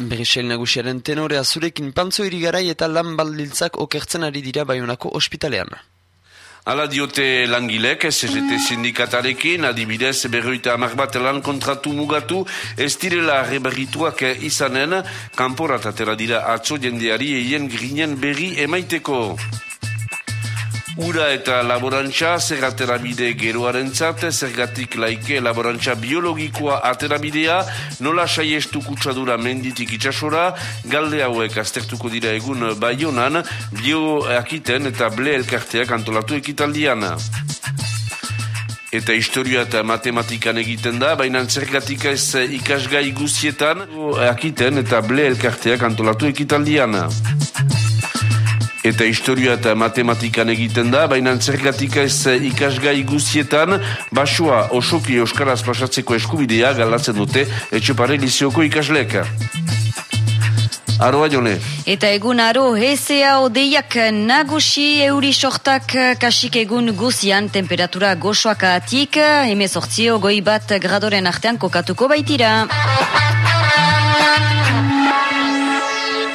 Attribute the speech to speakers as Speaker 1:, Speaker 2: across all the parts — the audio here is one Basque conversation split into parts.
Speaker 1: Berisel nagusiaren tenorea zurekin pantzo irigarai eta lan baldiltzak okertzen ari dira baiunako ospitalean.
Speaker 2: Ala diote langilek, SGT sindikatarekin, adibidez berroita amak bat lan kontratu mugatu, ez direla reberrituak izanen, kanporat atera dira atzo jendeari eien grinen berri emaiteko. Ura eta laborantza zer aterabide geroaren zate, zergatik laike laborantza biologikoa aterabidea, nola saiestu kutsadura menditik itxasora, galde hauek aztertuko dira egun baionan, bioakiten eta ble elkarteak antolatu ekitaldian. Eta historia eta matematikan egiten da, baina zergatik ez ikasgai guzietan, akiten eta ble elkarteak antolatu ekitaldian eta historia eta matematikan egiten da, baina zergatik ez ikasgai guzietan, basua osoki euskaraz pasatzeko eskubidea galatzen dute etxepare lizioko ikasleka. Aroa jone.
Speaker 3: Eta egun aro, hezea odeiak nagusi euri sortak kasik egun guzian temperatura gozoak atik, emezortzio goi bat gradoren artean kokatuko baitira.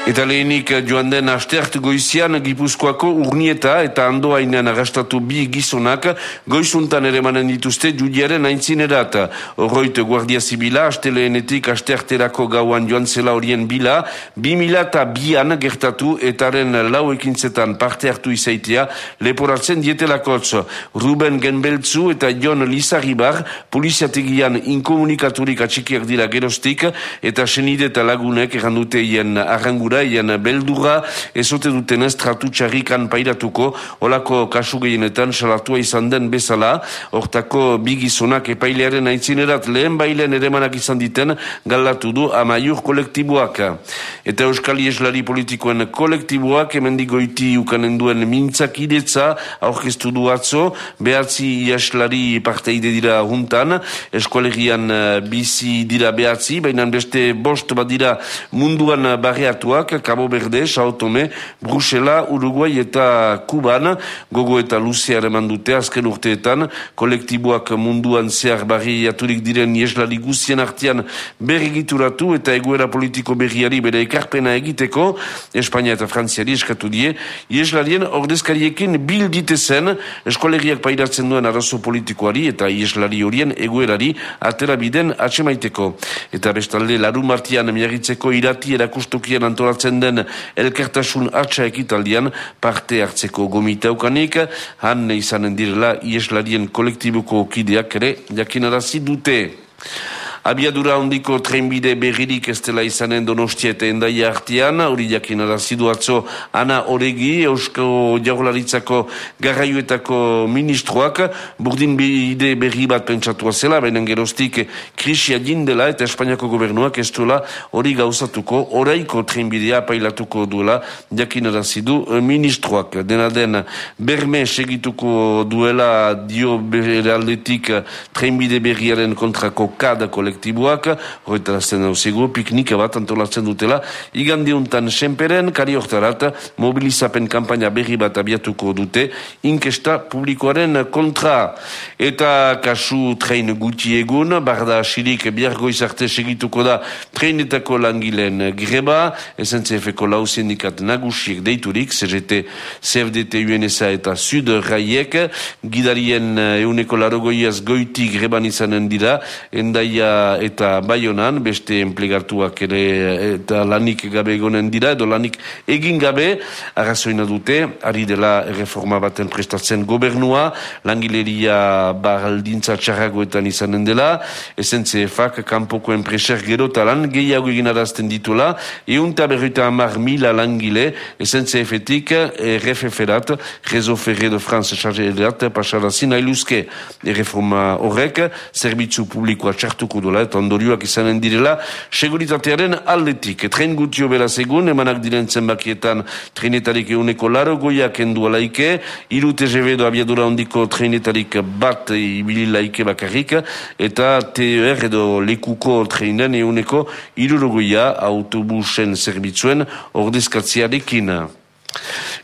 Speaker 2: Eta lehenik joan den asteart goizian Gipuzkoako urnieta eta andoainan agastatu bi gizonak goizuntan ere manen dituzte judiaren aintzinerat. Horroit Guardia Zibila, aste lehenetik astearterako gauan joan zela horien bila, bi mila eta bian gertatu etaren lau ekintzetan parte hartu izaitea leporatzen dietelakotz. Ruben Genbeltzu eta Jon Lizarribar poliziategian inkomunikaturik atxikiak dira gerostik eta senide eta lagunek errandute hien arrangura ien beldura ezote duten ez tratu txarrikan pairatuko, olako kasu gehienetan salatua izan den bezala, hortako bigizonak epailearen aintzinerat lehen bailen eremanak izan diten galatu du amaiur kolektiboak. Eta Euskal Ieslari politikoen kolektiboak emendigoiti ukanen duen mintzak idetza aurkeztu du atzo, behatzi Ieslari parteide dira juntan, eskualegian eh, bizi dira behatzi, baina beste bost bat dira munduan barriatuak, Batuak, Cabo Verde, Sao Tome, Brusela, Uruguay eta Kuban, gogo eta Luzia eman azken urteetan, kolektiboak munduan zehar barri aturik diren ieslari guzien artian berrigituratu eta egoera politiko berriari bere ekarpena egiteko, Espainia eta Frantziari eskatu die, ieslarien ordezkariekin bil ditezen, eskoleriak pairatzen duen arazo politikoari eta ieslari horien egoerari atera biden atxemaiteko. Eta bestalde, larun martian miagitzeko irati erakustokien antolatzen antolatzen den elkertasun atxa ekitaldian parte hartzeko gomitaukanik, han izanen direla ieslarien kolektibuko kideak ere jakinarazi dute. Abiadura ondiko trenbide berririk ez dela izanen donostia eta endaia artian, hori jakin arazidu atzo Ana Oregi, Eusko Jaurlaritzako garraioetako ministroak, burdin bide berri bat pentsatua zela, baina geroztik krisia dindela eta Espainiako gobernuak ez duela hori gauzatuko, oraiko trenbidea pailatuko duela, jakin arazidu ministroak. Dena den, berme segituko duela dio beraldetik trenbide berriaren kontrako kada kolektiboa, kolektiboak, horretarazten dauzigu, piknika bat antolatzen dutela, igandiuntan senperen, kari hortarat, mobilizapen kampaina berri bat abiatuko dute, inkesta publikoaren kontra. Eta kasu trein guti egun, barda asirik biargo izarte segituko da treinetako langileen greba, SNCF-ko lau sindikat nagusiek deiturik, CGT, CFDT, UNSA eta Sud Raiek, gidarien euneko larogoiaz goiti greban izanen dira, endaia eta baionan, beste enplegartuak ere eta lanik gabe egonen dira, edo lanik egin gabe, arrazoina dute, ari dela reforma baten prestatzen gobernua, langileria baraldintza txarragoetan izanen dela, SNCF-ak kanpoko enpreser gero talan, gehiago egin arazten ditula, eunta berruita amar mila langile, SNCF-etik, RFF-erat, Rezo Ferre de France charge edat, pasara zina iluzke, reforma horrek, zerbitzu publikoa txartuko dola, eta ondorioak izanen direla, seguritatearen aldetik. Tren gutio beraz egun, emanak diren zenbakietan trenetarik euneko laro goiak endu alaike, irute jebedo abiadura ondiko trenetarik bat ibili laike bakarrik, eta TER edo lekuko trenen euneko irurogoia autobusen zerbitzuen ordezkatziarekin.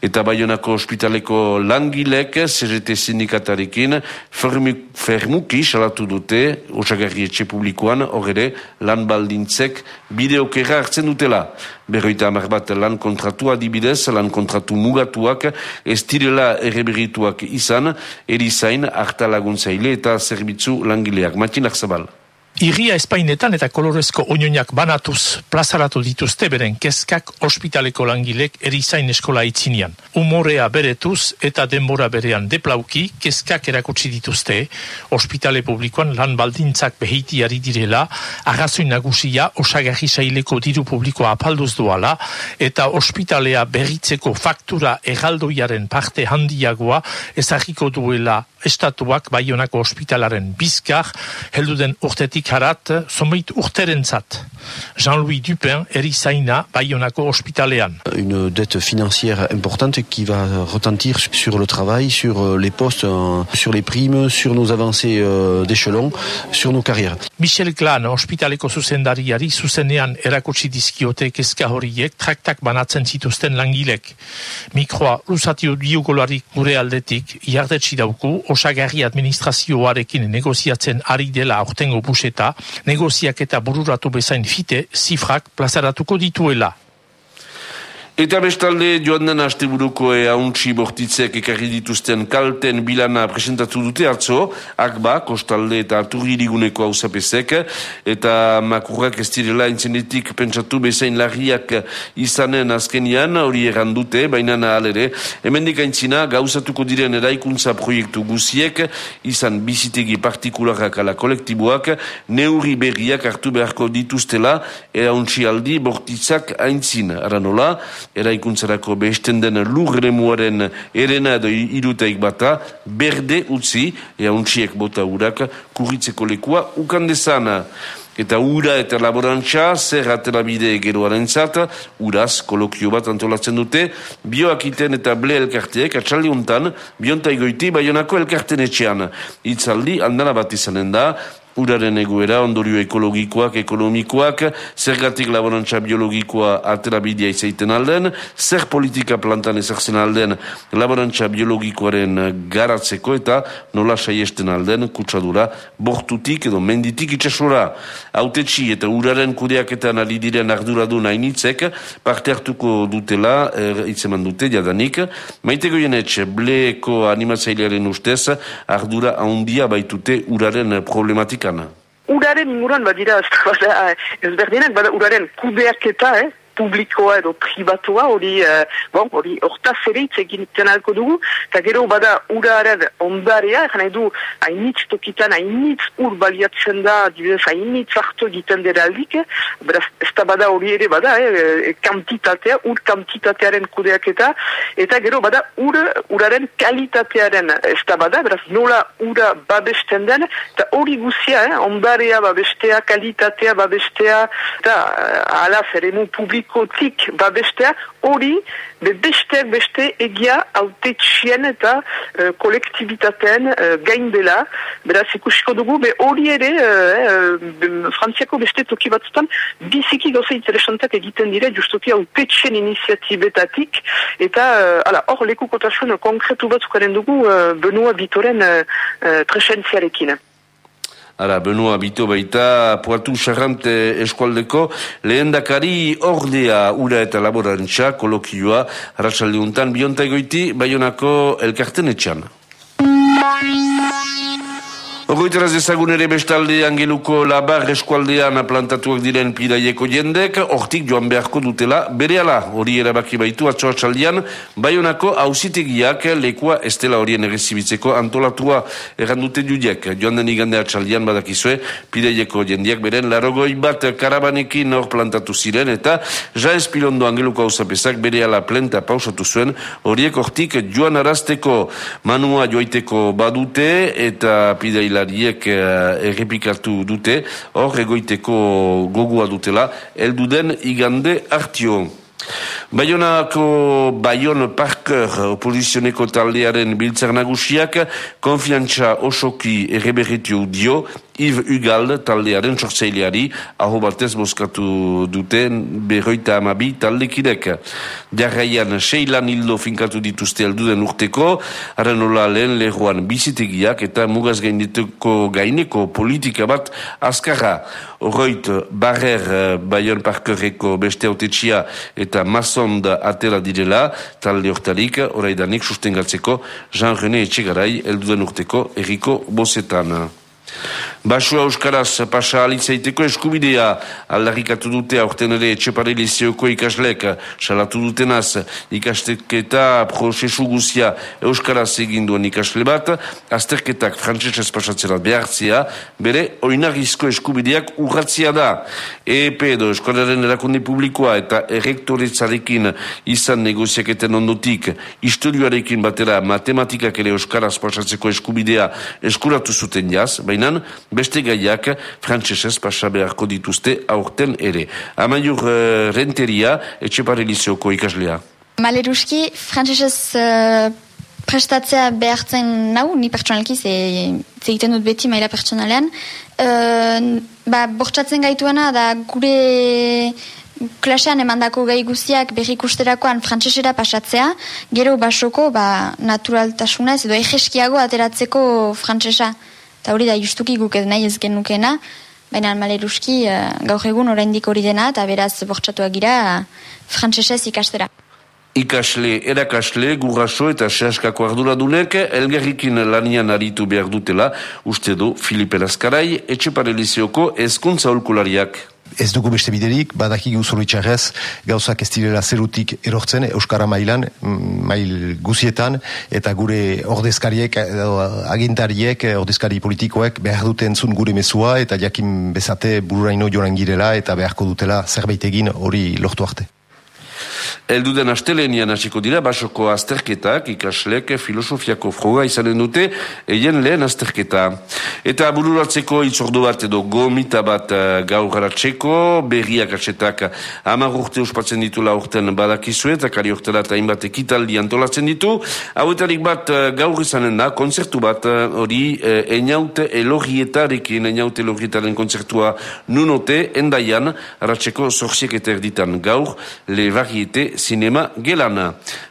Speaker 2: Eta Bayonako ospitaleko langilek, CGT sindikatarekin, fermuki salatu dute, osagarri etxe publikoan, horre lan baldintzek bideokera hartzen dutela. Berroita amar bat lan kontratua dibidez, lan kontratu mugatuak, ez direla erreberituak izan, erizain, harta laguntzaile eta zerbitzu langileak. Matinak zabal.
Speaker 4: Iria espainetan eta kolorezko oinoinak banatuz plazaratu dituzte beren kezkak ospitaleko langilek erizain eskola itzinean. Umorea beretuz eta denbora berean deplauki kezkak erakutsi dituzte ospitale publikoan lan baldintzak behitiari direla, agazoin nagusia osagarri saileko diru publikoa apalduz duala eta ospitalea berritzeko faktura egaldoiaren parte handiagoa ezagiko duela estatuak baionako ospitalaren bizkar, helduden urtetik someit. Jean-Louis Dupin, erizaina, ospitalean.
Speaker 5: Une dette financière importante qui va retentir sur le travail, sur euh, les postes, euh, sur les primes, sur nos avancées euh, d'échelon, sur nos carrières.
Speaker 4: Michel Klan, ospitaleko zuzendariari, zuzenean erakutsi dizkiote kezka horiek, traktak banatzen zituzten langilek. Mikroa, lusatio diugolarik gure aldetik, iardetsi dauku, osagarri administrazioarekin negoziatzen ari dela aurtengo buseta, negoziak eta bururatu bezain fite, zifrak plazaratuko dituela.
Speaker 2: Eta bestalde joan den asteburuko hauntsi bortitzek ekarri dituzten kalten bilana presentatu dute atzo, akba, kostalde eta atuririguneko hausapesek, eta makurrak ez direla intzenetik pentsatu bezain larriak izanen azkenian, hori erran dute, baina alere, hemendik aintzina gauzatuko diren eraikuntza proiektu guziek, izan bizitegi partikularrak ala kolektiboak, neuri berriak hartu beharko dituztela, e hauntsi aldi bortitzak aintzina, aranola, eraikuntzarako behesten den lurre muaren erena edo irutaik bata, berde utzi, ea untxiek bota urak, kurritzeko lekua ukandezana. Eta ura eta laborantza, zer atela bide geroaren zat, uraz, kolokio bat antolatzen dute, bioakiten eta ble elkarteek, atxaldi untan, biontai goiti, baionako elkarten etxean. Itzaldi, andana bat izanen da, uraren egoera, ondorio ekologikoak, ekonomikoak, zergatik laborantza biologikoa atera bidea izaiten alden, zer politika plantan ezartzen alden laborantza biologikoaren garatzeko eta nola saiesten alden kutsadura bortutik edo menditik itxasora. Autetxi eta uraren kudeaketan ari diren arduradu nainitzek parte hartuko dutela, er, itzeman dute jadanik, maite goienetxe, bleko animatzailearen ustez ardura handia baitute uraren problematik
Speaker 6: politikana. Uraren inguruan badira ezberdinak, bada uraren kudeaketa, eh? Publikoa edo pribatua hori uh, bon, hori hortaz ere hitz egiten alko dugu eta gero bada uraren ondarea jana edu hainitz tokitan hainitz ur baliatzen da dibidez hainitz hartu egiten dira aldik beraz ez da bada hori ere bada eh, kantitatea, ur kantitatearen kudeak eta eta gero bada ur, uraren kalitatearen ez da bada, beraz nola ura babesten den eta hori guzia eh, ondarea babestea, kalitatea babestea eta uh, ala zeremu publiko publikotik babestea hori besteak beste egia autetxien eta uh, kolektibitateen uh, gain dela. Beraz ikusiko dugu, be hori ere uh, frantziako beste toki batzutan biziki goza interesantak egiten dire justuki autetxien iniziatibetatik eta uh, hor lekukotasun konkretu batzukaren dugu uh, Benua Bitoren uh, uh.
Speaker 2: Ara, benua bito baita, puatu xarrante eskualdeko, lehen dakari ordea ura eta laborantza kolokioa, bionta egoiti, baionako elkarten etxan. Ogoiteraz ezagun ere bestalde angeluko labar eskualdean plantatuak diren pidaieko jendek, hortik joan beharko dutela, bere ala hori erabaki baitu atzoa txaldian, baionako hausitegiak lekua estela horien egizibitzeko antolatua errandute judiek. Joan den igandea txaldian badakizue, pidaieko jendiak beren larogoi bat karabanekin hor plantatu ziren, eta jaez pilondo angeluko hausapesak bere ala plenta pausatu zuen, horiek hortik joan arazteko manua joiteko badute, eta pidaila kamioilariek uh, errepikatu dute, hor egoiteko gogua dutela, elduden igande hartio. Bayonako Bayon Parker opozizioneko taldearen biltzar nagusiak konfiantza osoki erreberritu dio Yves Ugald taldearen sortzeileari aho batez boskatu duten berroita amabi taldekidek. Jarraian seilan hildo finkatu dituzte alduden urteko, arenola lehen lehuan bizitegiak eta mugaz gaineko politika bat azkarra. Horroit, barrer Bayon Parkerreko beste autetxia eta masond atela direla, talde hortarik, oraidanik sustengatzeko Jean-René Etxegarai elduden urteko erriko bosetan. Basua Euskaraz pasa alitzaiteko eskubidea. Aldarrikatu dute aurten ere etxepare liceoko ikaslek salatu dutenaz ikasteketa prozesu guzia Euskaraz eginduen ikasle bat. Azterketak frantzesez pasatzera behartzea bere oinarrizko eskubideak urratzia da. EEP edo Euskararen erakundi publikoa eta errektoretzarekin izan negoziaketen ondotik historioarekin batera matematikak ere Euskaraz pasatzeko eskubidea eskuratu zuten jaz, baina beste gaiak frantsesez pasa dituzte aurten ere. Amaiur uh, renteria, etxe parelizioko ikaslea.
Speaker 7: Maleruski, frantsesez uh, prestatzea behartzen nau, ni pertsonalki, ze, ze egiten dut beti maila pertsonalean. Uh, ba, bortxatzen gaituena da gure klasean emandako gai guztiak berrikusterakoan frantsesera pasatzea, gero basoko ba, naturaltasunez edo egeskiago ateratzeko frantsesa. Eta hori da justuki guk ez nahi ez genukena, baina maleruski uh, gaur egun oraindik hori dena, eta beraz bortxatuak gira uh, frantsesez ikastera.
Speaker 2: Ikasle, erakasle, gurraso eta sehaskako arduradunek elgerrikin lanian aritu behar dutela, uste du Filipe Laskarai, etxe parelizioko ezkuntza olkulariak
Speaker 8: ez dugu beste biderik, badakigu zoritxarrez gauzak ez direla zerutik erortzen Euskara mailan, mm, mail guzietan, eta gure ordezkariek, agintariek, ordezkari politikoek behar duten zun gure mesua, eta jakin bezate bururaino joan girela, eta beharko dutela zerbait egin hori lortu arte.
Speaker 2: Elduden astelenian hasiko dira basoko azterketak ikaslek filosofiako froga izanen dute eien lehen azterketa. Eta bururatzeko itzordu bat edo gomita bat uh, gaur garatzeko, berriak atxetak amar urte uspatzen ditu la urten badakizue eta kari urtela eta hainbat ekitaldi antolatzen ditu. Hauetarik bat uh, gaur izanen da, konzertu bat uh, hori eniaute elorrietarekin, eniaute elorrietaren konzertua nunote, endaian, aratzeko zorziek eta erditan gaur, le variete Cinema Guelana.